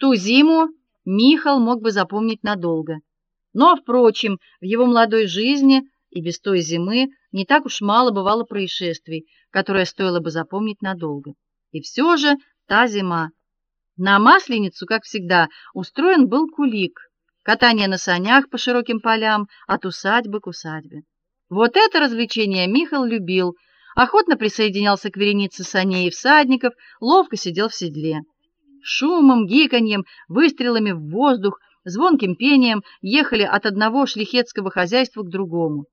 Ту зиму Михал мог бы запомнить надолго. Но, впрочем, в его молодой жизни и без той зимы не так уж мало бывало происшествий, которые стоило бы запомнить надолго. И все же та зима. На Масленицу, как всегда, устроен был кулик, катание на санях по широким полям от усадьбы к усадьбе. Вот это развлечение Михаил любил, охотно присоединялся к веренице саней и всадников, ловко сидел в седле. Шумом, гиканьем, выстрелами в воздух, звонким пением ехали от одного шляхетского хозяйства к другому.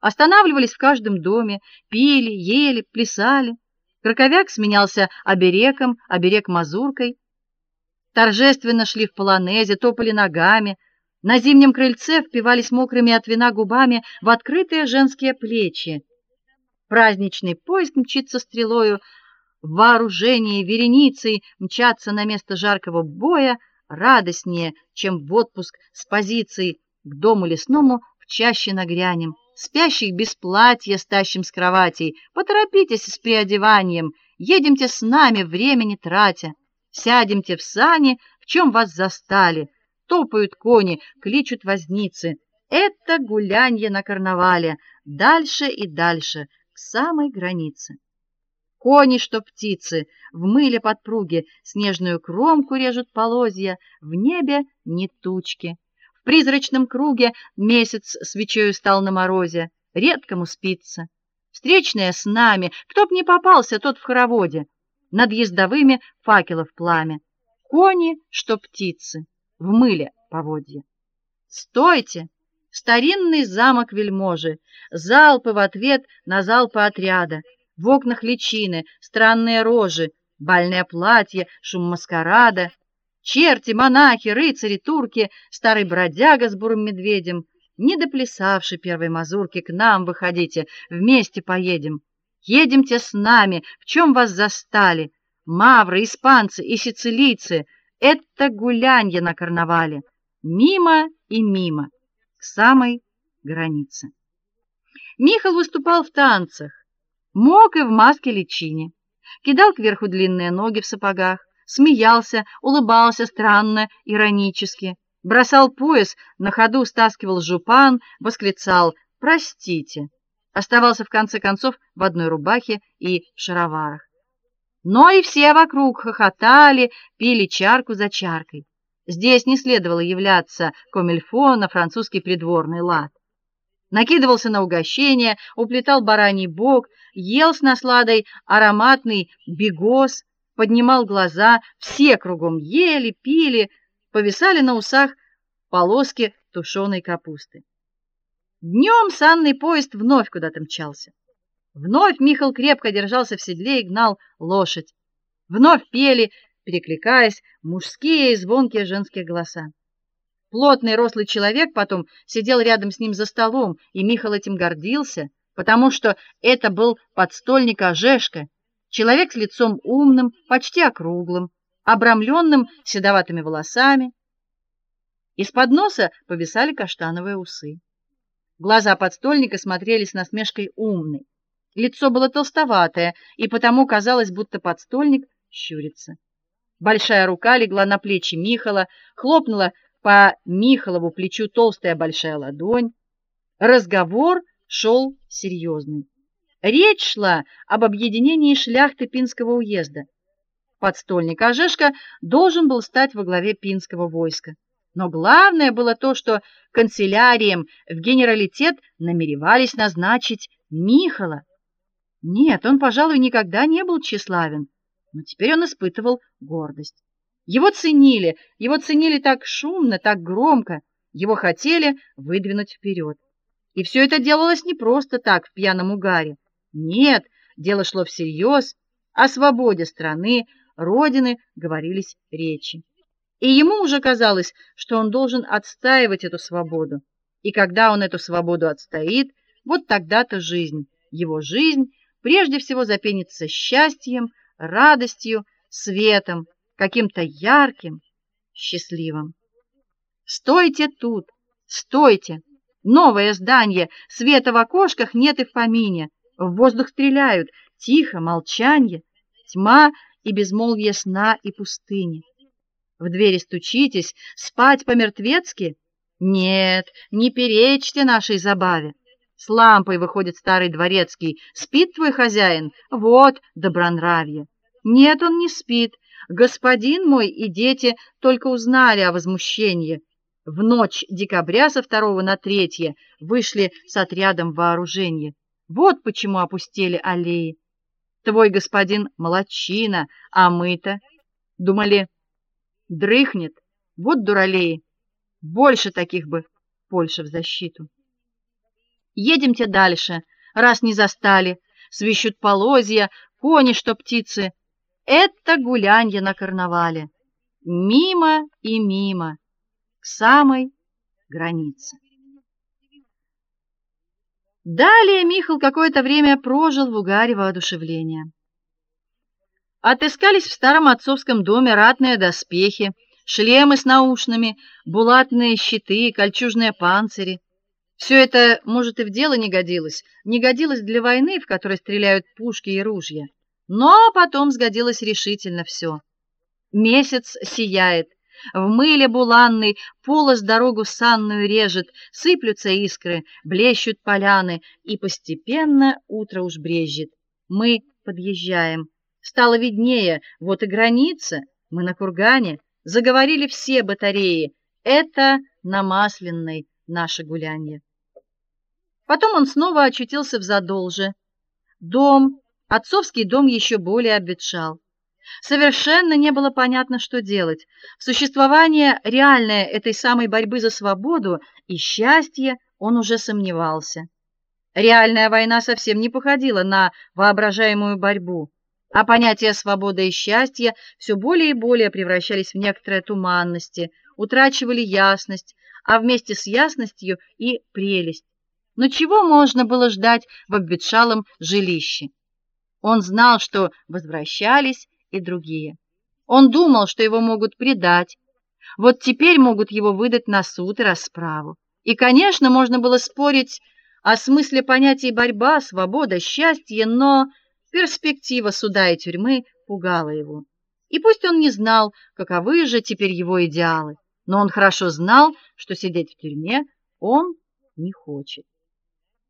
Останавливались в каждом доме, пили, ели, плясали. Краковяк сменялся обереком, оберег мазуркой. Торжественно шли в полонезе, топали ногами. На зимнем крыльце впивались мокрыми от вина губами в открытые женские плечи. Праздничный поезд мчится стрелою, в вооружении вереницей мчаться на место жаркого боя радостнее, чем в отпуск с позицией к дому лесному в чаще нагрянем спящих без платья стащим с кроватей. Поторопитесь с переодеванием, едемте с нами, времени тратя. Сядемте в сани, в чем вас застали. Топают кони, кличут возницы. Это гулянье на карнавале, дальше и дальше, к самой границе. Кони, что птицы, в мыле подпруги, снежную кромку режут полозья, в небе не тучки. В призрачном круге месяц свечою стал на морозе, редкому спится. Встречная с нами, кто б не попался, тот в хороводе. Над ездовыми факелов пламя. Кони, что птицы, в мыле поводья. Стойте! Старинный замок вельможи, залпы в ответ на залпы отряда. В окнах личины, странные рожи, бальное платье, шум маскарада. Черти, монахи, рыцари, турки, старый бродяга с бурым медведем, не доплясавший первой мазурки, к нам выходите, вместе поедем. Едемте с нами, в чем вас застали? Мавры, испанцы и сицилийцы это гулянье на карнавале. Мимо и мимо, к самой границе. Михаил выступал в танцах, мог и в маске личине, кидал кверху длинные ноги в сапогах, смеялся, улыбался странно, иронически, бросал пояс, на ходу стаскивал жупан, восклицал: "Простите". Оставался в конце концов в одной рубахе и шароварах. Но и все вокруг хохотали, пили чарку за чаркой. Здесь не следовало являться комильфо на французский придворный лад. Накидывался на угощение, уплетал бараний бок, ел с насладой ароматный бигос, поднимал глаза, все кругом ели, пили, повисали на усах полоски тушеной капусты. Днем санный поезд вновь куда-то мчался. Вновь Михаил крепко держался в седле и гнал лошадь. Вновь пели, перекликаясь, мужские и звонкие женские голоса. Плотный рослый человек потом сидел рядом с ним за столом, и Михаил этим гордился, потому что это был подстольник Ожешка, Человек с лицом умным, почти округлым, обрамленным седоватыми волосами. Из-под носа повисали каштановые усы. Глаза подстольника смотрели с насмешкой умной. Лицо было толстоватое, и потому казалось, будто подстольник щурится. Большая рука легла на плечи Михала, хлопнула по Михалову плечу толстая большая ладонь. Разговор шел серьезный. Речь шла об объединении шляхты Пинского уезда. Подстольник Ожешка должен был стать во главе пинского войска. Но главное было то, что канцелярием в генералитет намеревались назначить Михала. Нет, он, пожалуй, никогда не был тщеславен, но теперь он испытывал гордость. Его ценили, его ценили так шумно, так громко, его хотели выдвинуть вперед. И все это делалось не просто так, в пьяном угаре. Нет, дело шло всерьез, о свободе страны, родины говорились речи. И ему уже казалось, что он должен отстаивать эту свободу. И когда он эту свободу отстоит, вот тогда-то жизнь, его жизнь, прежде всего запенится счастьем, радостью, светом, каким-то ярким, счастливым. Стойте тут, стойте. Новое здание, света в окошках нет и в помине. В воздух стреляют, тихо, молчанье, тьма и безмолвие сна и пустыни. В двери стучитесь, спать по-мертвецки? Нет, не перечьте нашей забаве. С лампой выходит старый дворецкий. Спит твой хозяин? Вот добронравие. Нет, он не спит. Господин мой и дети только узнали о возмущении. В ночь декабря со 2 на 3 вышли с отрядом вооружения. Вот почему опустели аллеи. Твой господин молодчина, а мы-то думали, дрыхнет. Вот дуралеи. Больше таких бы Польша в защиту. Едемте дальше, раз не застали. Свищут полозья, кони, что птицы. Это гулянье на карнавале. Мимо и мимо, к самой границе. Далее Михаил какое-то время прожил в угаре воодушевления. Отыскались в старом отцовском доме ратные доспехи, шлемы с наушными, булатные щиты, кольчужные панцири. Все это, может, и в дело не годилось, не годилось для войны, в которой стреляют пушки и ружья. Но потом сгодилось решительно все. Месяц сияет, в мыле буланный полос дорогу санную режет, сыплются искры, блещут поляны, и постепенно утро уж брезжит. Мы подъезжаем. Стало виднее, вот и граница. Мы на кургане, заговорили все батареи. Это на Масленной наше гулянье. Потом он снова очутился в Задолже. Дом, отцовский дом еще более обветшал. Совершенно не было понятно, что делать. В существование реальное этой самой борьбы за свободу и счастье он уже сомневался. Реальная война совсем не походила на воображаемую борьбу, а понятия свободы и счастья все более и более превращались в некоторые туманности, утрачивали ясность, а вместе с ясностью и прелесть. Но чего можно было ждать в обветшалом жилище? Он знал, что возвращались и другие. Он думал, что его могут предать. Вот теперь могут его выдать на суд и расправу. И, конечно, можно было спорить о смысле понятий борьба, свобода, счастье, но перспектива суда и тюрьмы пугала его. И пусть он не знал, каковы же теперь его идеалы, но он хорошо знал, что сидеть в тюрьме он не хочет.